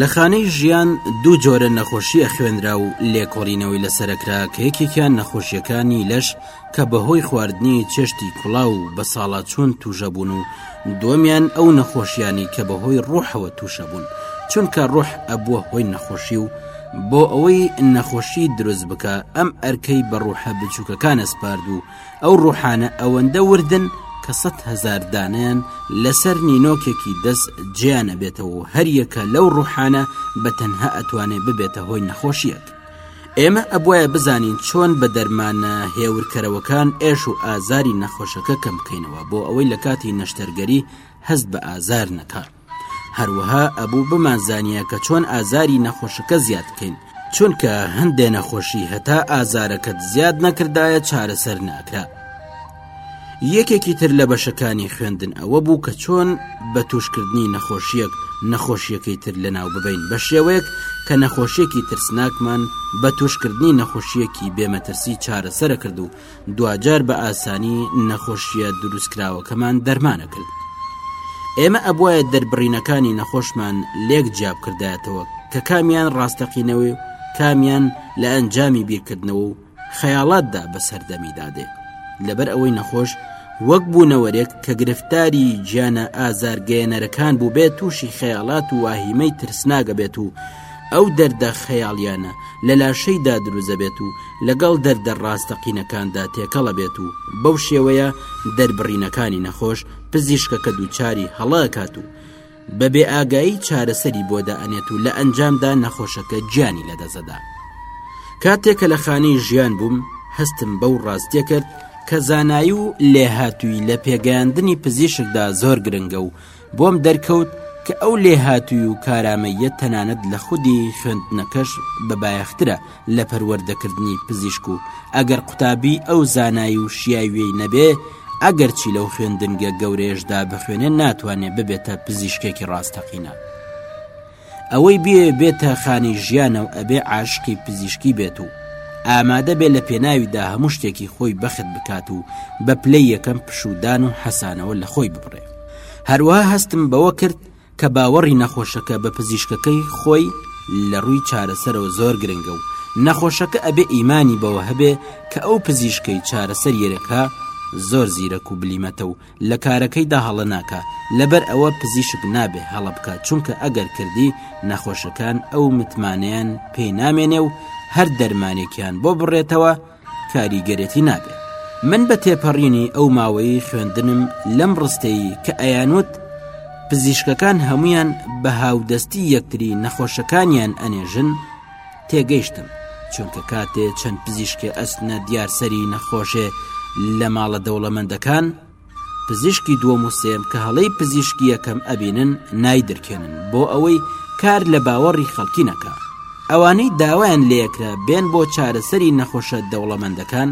لە خانەی ژیان دوو جۆرە نەخۆشیە خوێنرا و لێکۆڵینەوەی لەسەرکرا کە یەکێکیان نەخۆشیەکانی لەش کە بەهۆی خواردنی چێشتی کوڵاو و بە ساڵا چوون توژەبوون و دووەمیان ئەو نەخۆشیانی کە بەهۆی ڕۆحەوە تووشەبوون چونکە ڕۆح ئەبووە هۆی نەخۆشی و بۆ ئەوەی نەخۆشی دروست بکە ئەم ئەرکەی بە ڕوحە بچووکەکانە سپارد و ئەو ڕوحانە ئەوەندە وردن کە سەد هزار دانیان لەسەر نینۆکێکی دەست جیانە بێتەوە هەریەکە لەو ڕوحانە بە تەنها ئەتوانێ ببێتە هۆی نەخۆشیەک ئێمە ئەبواە بزانین چۆن بە دەرمانە هێورکەرەوەکان ئێش و ئازاری نەخۆشەکە کەم بکەینەوە بۆ ئەوەی لە کاتی نەشتەرگەری هەست بە ئازار نەکە هەروەها ئەبوو بمانزانە کە چۆن ئازاری نەخۆشەکە زیاد بکەین چونکە هەندێ نەخۆشی هەتا ئازارەکەت زیاد نەکردایە چارەسەر ناکرا یەکێکی تر لە بەشەکانی خوێندن ئەوە بوو کە چۆن بە توشکردنی نەخۆشیەک نەخۆشیەکەی تر لەناو ببین بە شێوەیەک کە نەخۆشیەکی ترسناکمان بە توشکردنی نەخۆشیەکی بێمەترسی چارەسرە کرد و دوجار بە ئاسانی نەخۆشیە دروستکراوەکەمان دەرمانە کرد. ئێمە ئەبواە دەربڕینەکانی نەخۆشمان لێک جیاب کردایەتەوە کە کامیان ڕاستەقینەوەی و کامیان لە ئەنجامی بیرکردنەوە و خەیاڵاتدا بەسەردەمیدا دێ لەبەر ئەوەی نەخۆش وەک بوونەوەرێک کە گرفتاری گیانە ئازارگەیەنەرەکان بوو بێت تووشی خەیاڵات و واهیمەی ترسناگە بێت و ئەو دەردە خەیاڵیانە لە لاشەیدا دروزە بێت و لەگەڵ دەردە ڕاستەقینەکاندا تێکەڵە بێت و بەو شێوەیە دەربڕینەکانی نەخۆش پزیشکەکە دووچاری هەڵاکات و بە بێ ئاگایی چارەسەری بۆ دائەنێت و لە ئەنجامدا نەخۆشەکە گیانی لەدەسەدا کاتێک کە لە خانی ژیان بووم هەستم بەو ڕاستیە کرد کە زانایی و لێهاتووی لە پێگەیاندنی پزیشکدا زۆر گرنگە و بۆم دەرکەوت کە ئەو لێهاتووی و کارامەیە تەنانەت لە خودی خوێندنەکەش بە بایەخترە لە پەروەردەکردنی پزیشک و ئەگەر قوتابی ئەو زانایی و شیاویەی نەبێ ئەگەر چی لەو خوێندنگە گەورەیەشدا بخوێنێ ناتوانێ ببێتە پزیشکێکی ڕاستەقینە ئەوەی بێ بێتە خانی ژیانە و ئەبێ عاشقی پزیشکی بێت و ئامادە بێ لە پێناویدا هەموو شتێکی خۆی بەخت بکات و بە پلەی یەکەم پشودان و حەسانەوە لە خۆی ببڕێ هەروە هەستم بەوە کرد کە باوەڕی نەخۆشەکە بە پزیشکەکەی خۆی لە ڕووی چارەسەرەوە زۆر گرنگە و نەخۆشەکە ئەبێ ئیمانی بەوە هەبێ کە ئەو پزیشکەی چارەسەری دەکا زۆر زیرەک و بلیمەتە و لە کارەکەیدا هەڵە ناکا لەبەر ئەوە پزیشک نابێ هەڵە بکا چونکە ئەگەر کردی نەخۆشەکان ئەو متمانەیان پێی نامێنێ و هەر دەرمانێکیان بۆ بڕێتەوە کاریگەرێتی نابێ من بە تێپەڕینی ئەو ماوەی خوێندنم لەم ڕستەی کە ئەیانوت پزیشکەکان هەمویان بە هاودەستی یەکتری نەخۆشەکانیان ئەنێژن تێگەیشتم چونکە کاتێ چەند پزیشکێ ئەسنە دیارسەری نەخۆشێ لە ماڵە دەوڵەمەندەکان پزیشکی دووەم و سێم کە هەڵەی پزیشکی یەکەم ئەبینن نایدرکێنن بۆ ئەوەی کار لە باوەڕی خەڵکی نەکە ئەوانەی داوایان لەیەکرا بێن بۆ چارەسەری نەخۆشە دەوڵەمەندەکان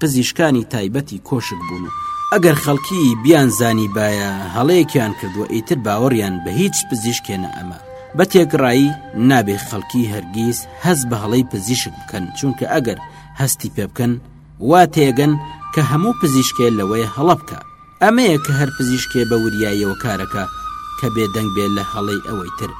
پزیشکانی تایبەتی کۆشک بوون و ئەگەر خەڵکی بیان زانی باە هەڵەیەکیان کردووە ئیتر باوەڕیان بە هیچ پزیشکێ نە ئەمە بە تێکڕایی نابێ خەڵکی هەرگیز هەز بە هەڵەی پزیشک بکەن چونکە ئەگەر هەستی پێ بکەن وا تێگەن کە هەموو پزیشکێ لەوەیە هەڵە بکا. ئەمەیە کە هەر پزیشکێ بە وریاییەوە کارەکا کە بێدەنگ بێ لە هەڵەی ئەوەی تر،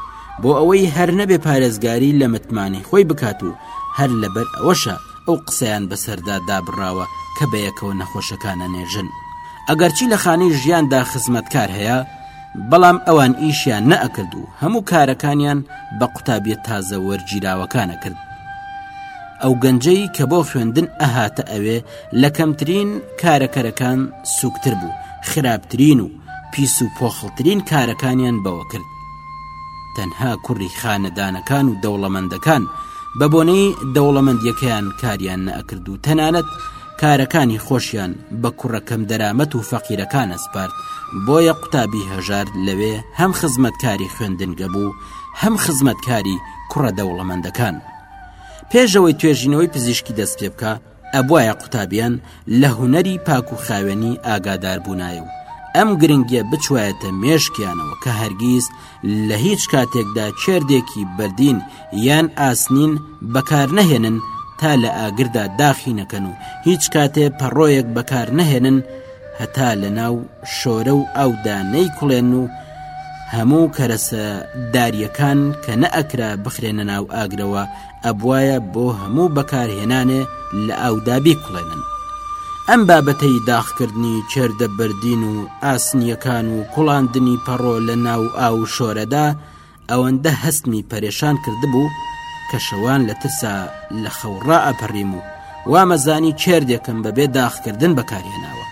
بۆ ئەوەی هەر نەبێ پارێزگاری لە متمانەی خۆی بکات و هەر لەبەر ئەوەشە ئەو قسەیان بە سەردا دابڕاوە کە بەیەکەوە نەخۆشەکان ئەنێژن ئەگەرچی لە خانەی ژیاندا خزمەتکار هەیە، بەڵام ئەوان ئیشیان نەئەکرد و هەموو کارەکانیان بە قوتابیە تازە وەرگیراوەکانە کرد ئەو گەنجەی کە بۆ خوێندن ئەهاتە ئەوێ لە کەمترین کارەکەرەکان سوکتر بوو خراپترین و پیس و پۆخڵترین کارەکانیان بەوە کرد تەنها کوڕی خانەدانەکان و دەوڵەمەندەکان بە بۆنەی دەوڵەمەندیەکەیان کاریان نەکرد و تەنانەت کارەکانی خۆشیان بە کوڕە کەم دەرامەت و فەقیرەکان ئەسپارد بۆیە قوتابی هەژار لەوێ هەم خزمەتکاری خوێندنگە بوو هەم خزمەتکاری کوڕە دەوڵەمەندەکان پێشەوەی توێژینەوەی پزیشکی دەست پێ بکە ئەبواە قوتابیان لە هوەری پاک و خاوێنی ئاگادار بوونایە و ئەم گرنگیە بچوایەتە مێشکیانەوە کە هەرگیز لە هیچ کاتێکدا چێردێکی بەردین یان ئاسنین بەکار نەهێنن تا لە ئاگردا داخی نەکەن و هیچ کاتێ پەڕۆیەک بەکار نەهێنن هەتا لە ناو شۆرە و ئاودا نەی کوڵێن و هەموو کەرەسە داریەکان کە نەئەکرا بخرێنە ناو ئاگرەوە ئەبوایە بۆ هەموو بەکارهێنانێ لە ئاودا بیکوڵێنن ئەم بابەتەی داخکردنی چێردە بەردین و ئاسنیەکان و کوڵاندنی پەڕۆ لە ناو ئاو شۆرەدا ئەوەندە هەستمی پەرێشان کردبوو کە شەوان لە ترسا لە خەوڕا ئەپەڕیم و وامەزانی چێردێکم بەبێ داخکردن بەکارهێناوە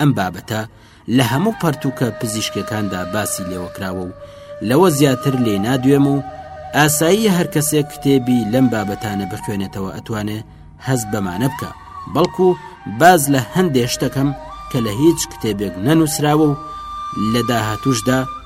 ئەم بابەتە لە هەموو پەرتوکە پزیشکەکاندا باسی لێوەکراوە و لەوە زیاتر لێ نادوێم و ئاسایی هەر کەسێک کتێبی لەم بابەتانە بخوێنێتەوە ئەتوانێ هەست بەمانە بکە بەڵکو باز لە هەندێ شتەکەم کە لە هیچ کتێبێک نەنووسراوە و لە داهاتوشدا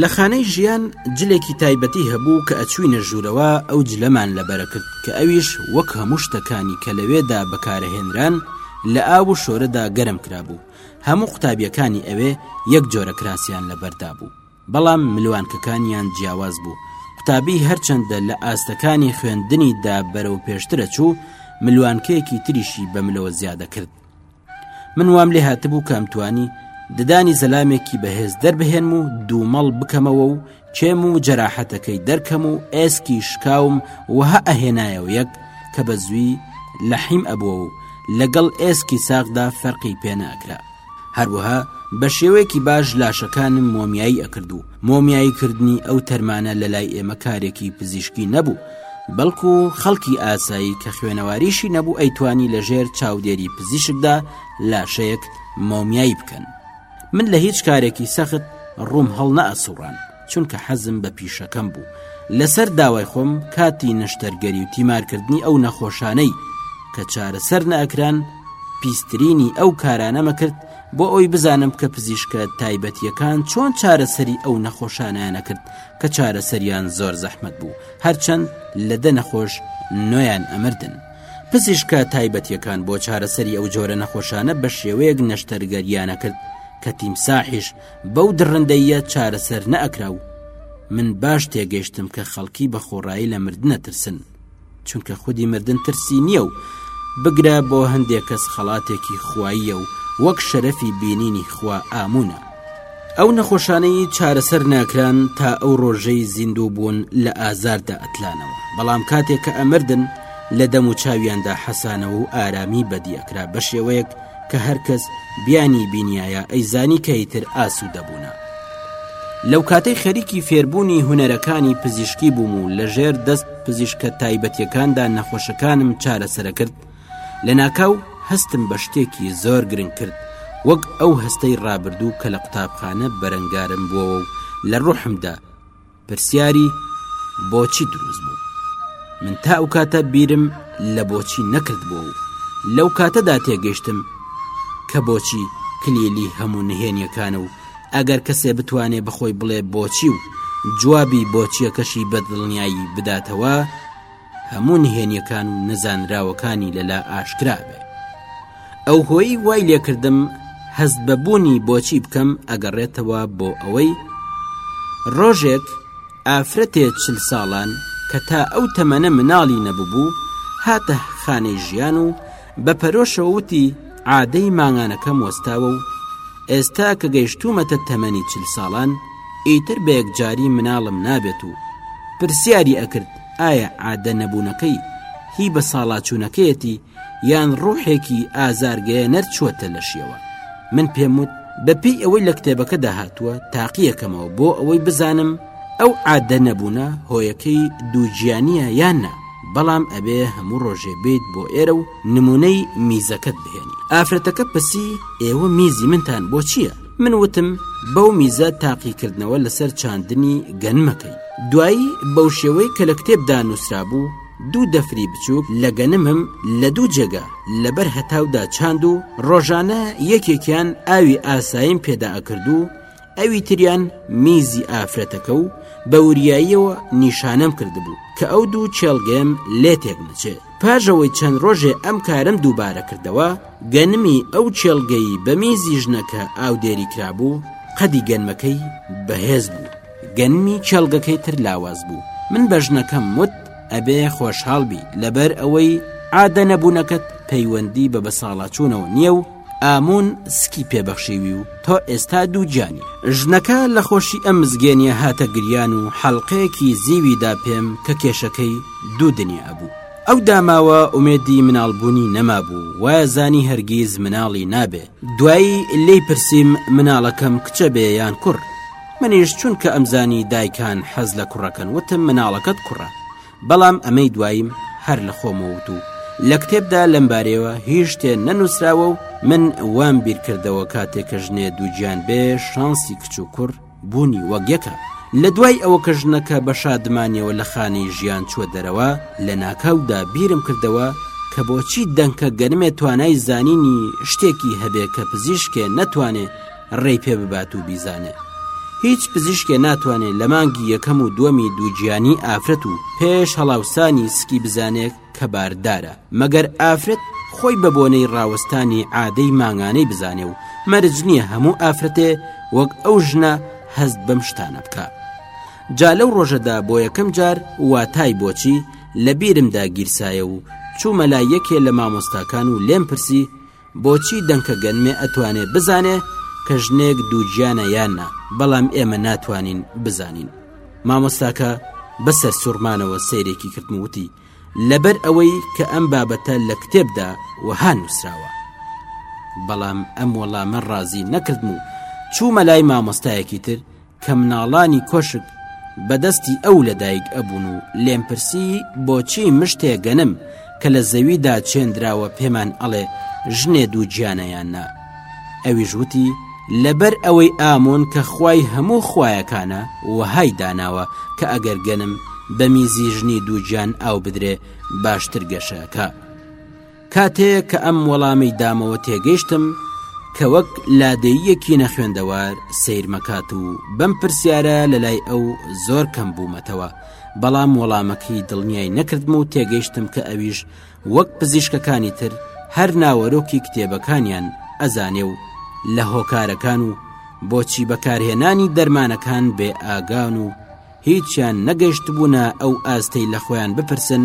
لە خانەی ژیان جلێکی تایبەتی هەبوو کە ئەچوینە ژوورەوە ئەو جلەمان لەبەرەکرد کە ئەویش وەک هەموو شتەکانی کە لەوێدا بەکارەهێنران لە ئاو و شۆرەدا گەرم کرابوو هەموو قوتابیەکانی ئەوێ یەک جۆرە کراسیان لەبەردابوو بەڵام ملوانکەکانیان جیاواز بوو قوتابی هەرچەندە لە ئاستەکانی خوێندنیدا بەرەو پێشترە چوو ملوانکەیەکی تریشی بەملەوە زیادەکرد من وام لێ هاتبوو کە ئەمتوانی ددانی زەلامێکی بەهێز دەربهێنم و دوومەڵ بکەمەوە و چێم و جەراحەتەکەی دەرکەم و ئێسکی شکاوم وەها ئەهێنایە و یەک کە بە زووی لە حیم ئەبووە و لەگەڵ ئێسکی ساغدا فەرقی پێناکرا هەروەها بە شێوەیەکی باش لاشەکانم مۆمیایی ئەکرد و مۆمیایی کردنی ئەو تەرمانە لە لای ئێمە کارێکی پزیشکی نەبوو بەڵکو خەڵکی ئاسایی کە خوێنەواریشی نەبوو ئەیتوانی لە ژێر چاودێری پزیشکدا لاشەیەک مۆمیایی بکەن من لە هیچ کارێکی سەخت ڕووم هەڵ نەئەسوڕان چونکە حەزم بە پیشەکەم بوو لەسەر داوای خۆم کاتی نشتەرگەری و تیمارکردنی ئەو نەخۆشانەی کە چارەسەر نەکران پیسترینی ئەو کارانەمە کرد بۆ ئەوەی بزانم کە پزیشکە تایبەتیەکان چۆن چارەسەری ئەو نەخۆشانیانە کرد کە چارەسەریان زۆر زەحمت بوو هەرچەند لە دە نەخۆش نوێیان ئەمردن پزیشکە تایبەتیەکان بۆ چارەسەری ئەو جۆرە نەخۆشانە بە شێوەیەک نەشتەرگەریانە کرد کە تیمساحیش بەو دڕندەیە چارەسەر نەئەکرا و من باش تێگەیشتم کە خەڵکی بە خۆڕایی لە مردنە ترسن چونکە خودی مردن ترسی نییە و بگرە بۆ هەندێک کەس خەڵاتێکی خواییە و وەک شەرەفی بینینی خوا ئامونە ئەو نەخۆشانەی چارەسەر ناکران تا ئەو ڕۆژەی زیندوو بوون لە ئازاردا ئەتلانەوە بەڵام کاتێک کە ئەمردن لە دەم و چاویاندا حەسانەوە و ئارامی بەدیەکرا بە شێوەیەک کە هەرکەس بیانی بینایە ئەیزانی کەیتر ئاسو دەبوونە لەو کاتەی خەریکی فێربوونی هوەرەکانی پزیشکی بووم و لەژێر دەست پزیشکە تایبەتیەکاندا نەخۆشەکانم چارەسەرەکرد لەناکاو هەستم بە شتێکی زۆر گرنگ کرد وەک ئەو هەستەی ڕابردوو کە لە قوتابخانە بەرەنگارم بووەوە و لە ڕۆحمدا پرسیاری بۆچی دروست بوو من تا ئەو کاتە بیرم لە بۆچی نەکردبوو و لەو کاتەدا تێگەشتم کە بۆچی کلیلی هەموو نهێنیەکانە و ئەگەر کەسێ بتوانێ بەخۆی بڵێ بۆچی و جوابی بۆچیەکەشی بەدڵنیایی بداتەوە هەموو نهێنیەکان و نەزانراوەکانی لەلا ئاشکرابێ ئەو هۆی وای لێکردم هەست بەبوونی بۆچی بکەم ئەگەڕێتەوە بۆ ئەوەی ڕۆژێک ئافرەتێ چل ساڵان کە تا ئەو تەمەنە مناڵی نەببوو هاتە خانەی ژیان و بە پەرۆشەوە وتی عادەی مانگانەکەم وەستاوە و ئێستا کە گەیشتوومەتە تەمەنی چل ساڵان ئیتر بە یەکجاری مناڵم نابێت و پرسیاری ئەکرد ئایا عادە نەبوونەکەی هی بە ساڵاچوونەکەیەتی یان ڕوحێکی ئازارگەیە نەرچووەتە لەشیەوە من پێم وت بەپێی ئەوەی لە کتێبەکەدا هاتووە تاقیەکەمەوە بۆ ئەوەی بزانم ئەو عادە نەبوونە هۆیەکەی دووگیانە یان نا بەڵام ئەبێ هەموو ڕۆژێ بێت بۆ ئێرە و نمونەی میزەکەت بهێنی ئافرەتەکە پرسی ئێوە میزی منتان بۆ چییە؟ من وتم بەو میزە تاقیکردنەوە لەسەر چاندنی گەنمەکەی دوایی بەو شێوەی کە لە کتێبدا نووسرا بوو دوو دەفری بچووک لە گەنمم لە دوو جێگە لەبەر هەتاودا چاند و ڕۆژانە یەکێکیان ئاوی ئاساییم پێدا ئەکرد و ئەوی تریان میزی ئافرەتەکە و بە وریاییەوە نیشانەم کردبوو کە ئەو دوو چێلگەم لێ تێک نەچێ پاژەوەی چەند ڕۆژێ ئەم کارم دووبارە کردەوە گەنمی ئەو چێلگەی بە میزی ژنەکە ئاودێری کرابوو قەدی گەنمەکەی بەهێز بوو گەنمی چێلگەکەی تر لاواز بوو من بە ژنەکەم وت ئەبێ خۆشحاڵبی لەبەر ئەوەی عادە نەبوونەکەت پەیوەندی بە بەساڵاچوونەوە نییە و ئاموون سکی پێ بەخشیوی و تا ئێستا دوو گیانی ژنەکە لە خۆشی ئەم مزگێنیە هاتە گریان و حەلقەیەکی زیویدا پێم کە کێشەکەی دوو دنیا ئەبوو ئەو داماوە ئومێدی مناڵبوونی نەمابوو وایەزانی هەرگیز مناڵی نابێ دوایی لێی پرسیم مناڵەکەم کچە بێ یان کوڕ منیش چونکە ئەمزانی دایکان حەز لە کوڕەکەن وتم مناڵەکەت کوڕە بەڵام ئەمەی دواییم هەر لە خۆمەوە وت و لە کتێبدا لەم بارەیەوە هیچ شتێ نەنووسراوە و من وام بیرکردەوە کاتێک کە ژنێ دووگیان بێ شانسی کچ و کوڕ بوونی وەگەکە لە دوای ئەوە کە ژنەکە بە شادمانیەوە لە خانی ژیان چوە دەرەوە لە ناکاودا بیرم کردەوە کە بۆچی دەنکە گەنمێ توانای زانینی شتێکی هەبێ کە پزیشکێ نەتوانێ ڕێی پێ ببات و بیزانێ هیچ پزیشکێ ناتوانێت لە مانگی یەکەم و دووەمی دووگیانی ئافرەت و پێش هەڵاوسانی سکی بزانێت کە باردارە مەگەر ئافرەت خۆی بە بۆنەی ڕاوەستانی عادەی مانگانەی بزانێ و مەرج نییە هەموو ئافرەتێ وەک ئەو ژنە هەست بەم شتانە بکە جا لەو ڕۆژەدا بۆ یەکەم جار واتای بۆچی لە بیرمدا گیرسایە و چوومە لا یەکێ لە مامۆستاکان و لێم پرسی بۆچی دەنکە گەنمێ ئەتوانێ بزانێ کە ژنێک دووگیانە یان نا بەڵام ئێمە ناتوانین بزانین مامۆستاکە بەسەر سوڕمانەوە سەیرێکی کردموتی لەبەر ئەوەی کە ئەم بابەتە لە کتێبدا وەها نووسراوە بەڵام ئەم وەڵامە ڕازی نەکردم و چوومە لای مامۆستایەکی تر کە مناڵانی کۆشک بە دەستی ئەو لە دایک ئەبوون و لێم پرسی بۆچی مشتێ گەنم کە لە زەویدا چێندراوە پێمان ئەڵێ ژنێ دوو گیانەیان نا ئەویش وتی لەبەر ئەوەی ئامۆن کە خوای هەموو خویەکانە وەهای داناوە کە ئەگەر گەنم بە میزی ژنی دووگیان ئاو بدرێ باشتر گەشەکە کاتێ کە ئەم وەڵامەی دامەوە تێگەیشتم کە وەک لادێییەکی نەخوێندەوار سەیرمەکات و بەم پرسیارە لە لای ئەو زۆر کەم بوومەتەوە بەڵام وەڵامەکەی دڵنیای نەکردم و تێگەیشتم کە ئەویش وەک پزیشکەکانی تر هەر ناوەرۆکی کتێبەکانیان ئەزانێ و لە هۆکارەکان و بۆچی بەکارهێنانی دەرمانەکان بێ ئاگان و هیچیان نەگەشت بوونە ئەو ئاستەی لە خۆیان بپرسن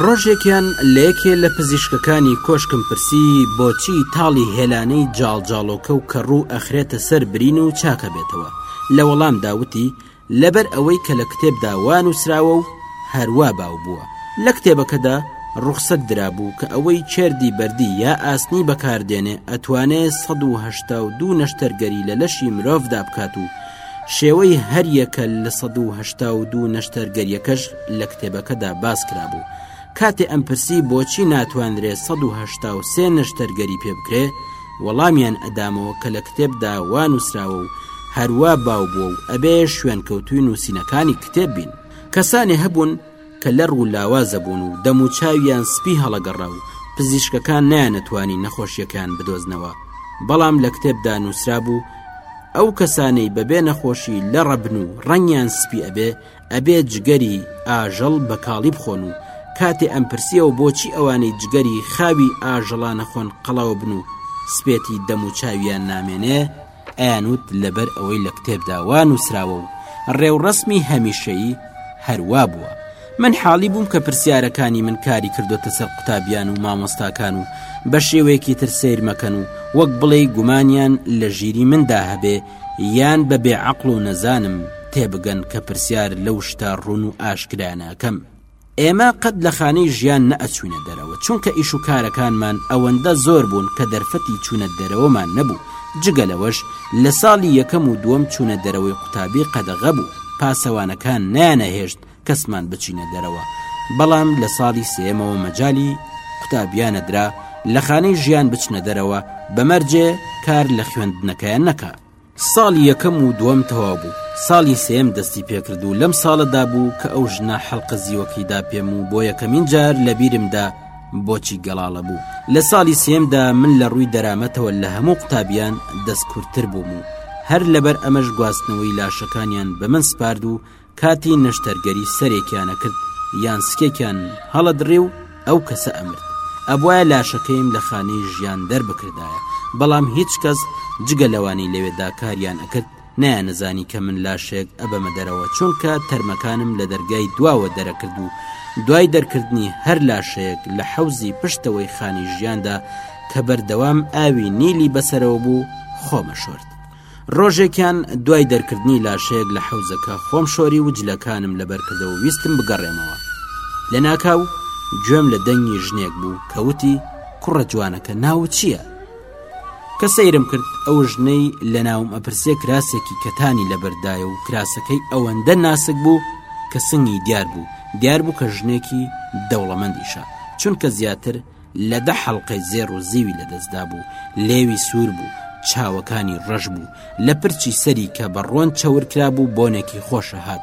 ڕۆژێکیان لە یەکێ لە پزیشکەکانی کۆشکم پرسی بۆچی تاڵی هێلانەی جاڵجاڵۆکە و کەڕوو ئەخرێتە سەر برین و چاکە بێتەوە لە وەڵام داوتی لەبەر ئەوەی کە لە کتێبدا وا نووسراوە و هەروا باو بووە لە کتێبەکەدا ڕوخسەت درابوو کە ئەوەی چێردی بەردی یا ئاسنی بەکاردێنێ ئەتوانێ سەد و هەشتا و دوو نەشتەرگەری لە لەشی مرۆڤدا بکات و لە شێوەی هەریەکە لە سەد و هەشتا و دوو نەشتەرگەرییەکەش لە کتێبەکەدا باس کرابوو. کاتێ ئەمپرسی بۆچی ناتوانرێ سەد و هەشتا و سێ نەشتەرگەری پێ بکرێ، وەڵامیان ئەدامەوە کە لە کتێبدا وا نووسراوە و هەروا باو بووە و ئەبێ شوێنکەوتووی نووسینەکانی کتێب بین. کەسانێ هەبوون کە لەڕ و لاوازە بوون و دەم و چاویان سپی هەڵەگەڕا و پزیشکەکان نەیانەتوانی نەخۆشیەکەیان بدۆزنەوە بەڵام لە کتێبدا نوسرابوو ئەو کەسانەی بەبێ نەخۆشی لەڕەبن و ڕەنگیان سپی ئەبێ ئەبێ جگەری ئاژەڵ بەکاڵی بخۆن و کاتێ ئەم پرسیەوە بۆچی ئەوانەی جگەری خاوی ئاژەڵانەخۆن قەڵەوبن و سپێتی دەم و چاویان نامێنێ؟ ئەیانوت لەبەر ئەوەی لە کتێبدا وا نووسراوە و ڕێوڕەسمی هەمیشەیی هەروا بووە من حاڵی بووم کە پرسیارەکانی من کاری کردوتە سەر قوتابیان و مامۆستاکان و بە شێوەیەکی تر سیرمەکەن و وەک بڵێ گومانیان لە ژیری مندا هەبێ یان بە بێعقل و نەزانم تێبگەن کە پرسیار لەو شتە ڕون و ئاشکرانەکەم ئێمە قەت لە خانەی ژیان نەئەچوینە دەرەوە چونکە ئیش و کارەکانمان ئەوەندە زۆر بوون کە دەرفەتی چوونە دەرەوەمان نەبوو جگە لەوەش لە ساڵی یەکەم و دووەم چوونە دەرەوەی قوتابی قەدەغە بوو پاسەوانەکان نەیانەهێشت کەسمان بچینە دەرەوە بەڵام لە ساڵی سێمەوە مەجالی قوتابیانەدرا لە خانەی ژیان بچنە دەرەوە بەمەرجێ کار لە خوێندنەکەیان نەکا ساڵی یەکەم و دووەم تەواو بوو ساڵی سێم دەستی پێکرد و لەم ساڵەدا بوو کە ئەو ژنە حەلقە زیوەکەی دا پێم و بۆ یەکەمین جار لە بیرمدا بۆچی گەڵاڵە بوو لە ساڵی سێمدا من لە ڕووی دەرامەتەوە لە هەموو قوتابیان دەستکورتتر بووم و هەر لەبەر ئەمەش گواستنەوەی لاشەکانیان بە من سپارد و کاتی نەشتەرگەری سەرێکیان ئەکرد یان سکێکیان هەڵەدڕی و ئەو کەسە ئەمرد ئەبوایە لاشەکەیم لە خانەی ژیان دەربکردایە بەڵام هیچ کەس جگە لەوانی لەوێدا کاریان ئەکرد نایانەزانی کە من لاشێک ئەبەمە دەرەوە چونکە تەرمەکانم لە دەرگای دواوە دەرەکرد و دوای دەرکردنی هەر لاشەیەک لە حەوزی پشتەوەی خانی ژیاندا کە بەردەوام ئاوی نیلی بەسەرەوە بوو خۆمە شۆرد ڕۆژێکیان دوای دەرکردنی لاشەیەک لە حەوزەکە خۆم شۆری و جلەکانم لەبەر کردەوە ویستم بگەڕێمەوە لە ناکاو گوێم لە دەنگی ژنێک بوو کەوتی کوڕە جوانەکە ناو چییە؟ کە سەیرم کرد ئەو ژنەی لە ناوم ئەپرسێ کراسێکی کەتانی لەبەردایە و کراسەکەی ئەوەندە ناسک بوو کە سنگی دیار بوو دیار بوو کە ژنێکی دەوڵەمەندیشە چونکە زیاتر لە دە حەڵقەی زێڕ و زیوی لەدەستدابوو، لێوی سوور بوو، چاوەکانی ڕەش بوو، لە پرچی سەری کە بە ڕۆن چەور کرابوو بۆنێکی خۆش ئەهات.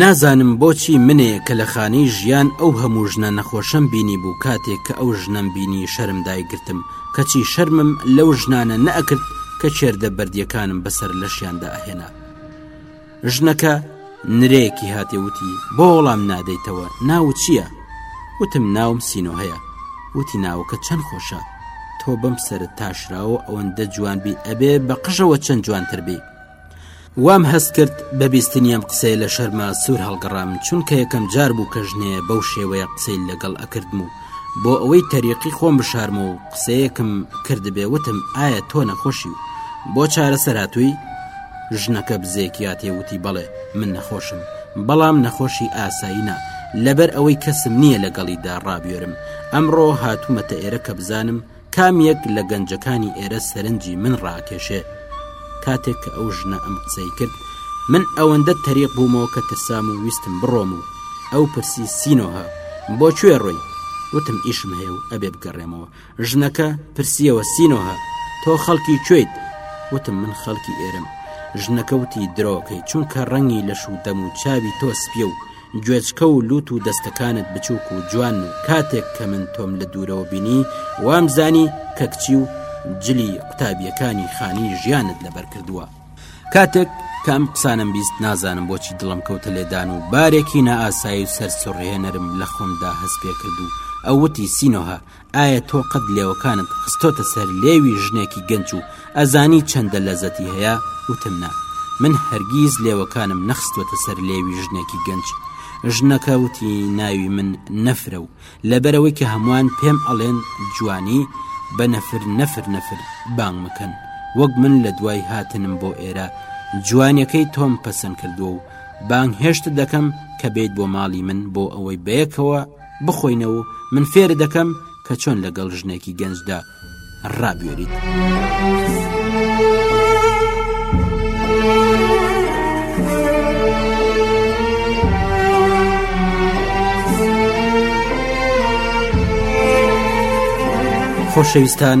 نازانم بۆچی منێ کە لە خانەی ژیان ئەو هەموو ژنە نەخۆشەم بینیبوو کاتێ کە ئەو ژنەم بینی شەرم دایگرتم، کەچی شەرمم لەو ژنانە نەئەکرد کە کێردە بەردییەکانم بەسەر لەشیاندا ئەهێنا. ژنەکە نرێیەکی هاتێ وتی بۆ وەڵام نادەیتەوە ناوت چییە؟ وتم ناوم سینۆهەیە وتی ناوەکە چەند خۆشە تۆ بەم سرت تاشراوە ئەوەندە جوان بی ئەبێ بە قژەوە چەند جوانتر بی وام هەست کرد بە بیستنیم قسەی لە شەرما سوور هەڵگەڕام چونکە یەکەم جار بوو کە ژنێ بەو شێوەیە قسەی لەگەڵ ئەکردم و بۆ ئەوەی تەریقی خۆم بشارمە و قسەیەکم کردبێ وتم ئایا تۆ نەخۆشی و بۆ چارە سەراتووی ژنەکە بزێکیا تێوتی بەڵێ من نەخۆشم بەڵام نەخۆشی ئاسایینا لەبەر ئەوەی کەسم نییە لەگەڵیدا ڕابێرم ئەمڕۆ هاتوومەتە ئێرە کە بزانم کام یەک لە گەنجەکانی ئێرە سەرنجی من ڕاکێشێ کاتێک کە ئەو ژنە ئەم قسەی کرد من ئەوەندە تەریق بوومەوە کە ترسام و ویستم بڕۆم و ئەو پرسی سینۆها بۆ کوێ ڕۆی وتم ئیشم هەیە و ئەبێ بگەڕێمەوە ژنەکە پرسیەوە سینۆها تۆ خەڵکی کوێیت وتم من خەڵکی ئێرم ژنەکەوتی درۆکەی چونکە ڕەنگی لەش و دەم و چاوی تۆ سپیە و گوێچکە و لووت و دەستەکانت بچووک و جوان و کاتێک کە من تۆم لە دوورەوە بینی وام زانی کە کچی و جلی قوتابیەکانی خانی ژیانت لەبەر کردووە کاتێک کەم قسانم بیست نازانم بۆچی دڵم کەوتە لێدان و بارێکی نائاسایی و سەر سڕهێنەرم لە خۆمدا هەست پێ کرد و ئەوتی سینۆها ئایا تۆ قەت لێوەکانت خستۆتە سەر لێوی ژنێکی گەنج و ئەزانی چەندە لەزەتی هەیە وتم نا من هەرگیز لێوەکانم نەخستوەتە سەر لێوی ژنێکی گەنج ژنەکە وتی ناوی من نەفرە و لەبەرەوەی کە هەمووان پێم ئەڵێن جوانی بە نەفر نەفر نەفر بانگ مەکەن وەک من لە دوای هاتنم بۆ ئێرە جوانیەکەی تۆم پەسەند کردووە و بانگهێشت دەکەم کە بێت بۆ ماڵی من بۆ ئەوەی بەیەکەوە بخۆینەوە و من فێر دەکەم کە چۆن لەگەڵ ژنێکی گەنجدا ڕابێریت. خۆشەویستان